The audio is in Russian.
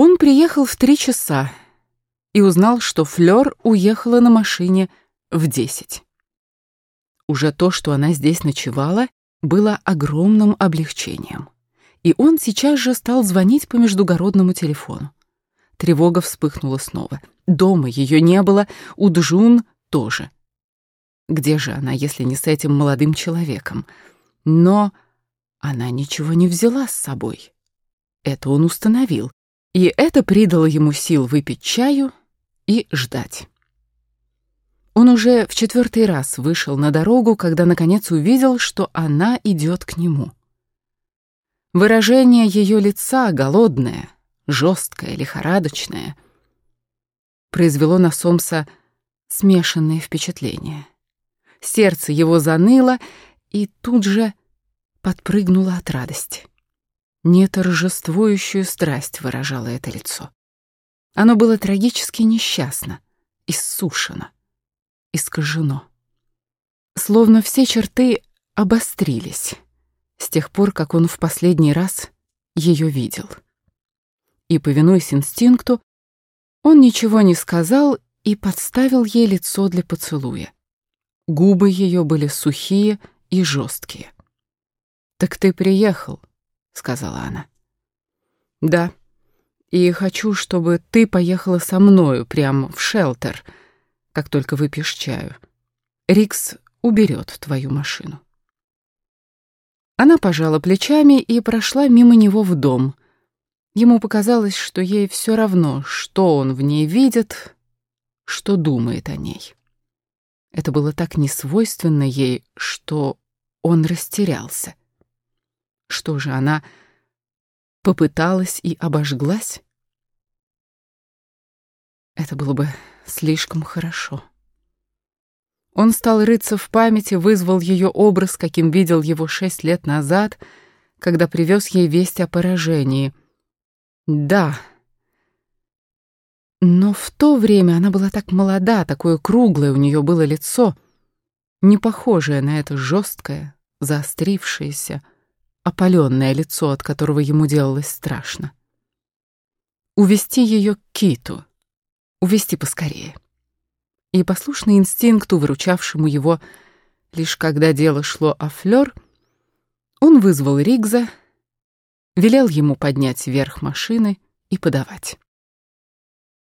Он приехал в три часа и узнал, что Флёр уехала на машине в десять. Уже то, что она здесь ночевала, было огромным облегчением. И он сейчас же стал звонить по междугородному телефону. Тревога вспыхнула снова. Дома ее не было, у Джун тоже. Где же она, если не с этим молодым человеком? Но она ничего не взяла с собой. Это он установил. И это придало ему сил выпить чаю и ждать. Он уже в четвертый раз вышел на дорогу, когда наконец увидел, что она идет к нему. Выражение ее лица, голодное, жесткое, лихорадочное, произвело на Сомса смешанные впечатления. Сердце его заныло и тут же подпрыгнуло от радости. Не торжествующую страсть выражало это лицо. Оно было трагически несчастно, иссушено искажено. Словно все черты обострились с тех пор, как он в последний раз ее видел. И, повинуясь инстинкту, он ничего не сказал и подставил ей лицо для поцелуя. Губы ее были сухие и жесткие. «Так ты приехал», — сказала она. «Да, и хочу, чтобы ты поехала со мною прямо в шелтер», — как только выпьешь чаю. Рикс уберет твою машину. Она пожала плечами и прошла мимо него в дом. Ему показалось, что ей все равно, что он в ней видит, что думает о ней. Это было так несвойственно ей, что он растерялся. Что же она попыталась и обожглась? Это было бы слишком хорошо. Он стал рыться в памяти, вызвал ее образ, каким видел его шесть лет назад, когда привез ей весть о поражении. Да. Но в то время она была так молода, такое круглое у нее было лицо, не похожее на это жесткое, заострившееся, опаленное лицо, от которого ему делалось страшно. Увести ее к Киту — увести поскорее. И послушный инстинкту, выручавшему его лишь когда дело шло о Флёр, он вызвал Ригза, велел ему поднять вверх машины и подавать.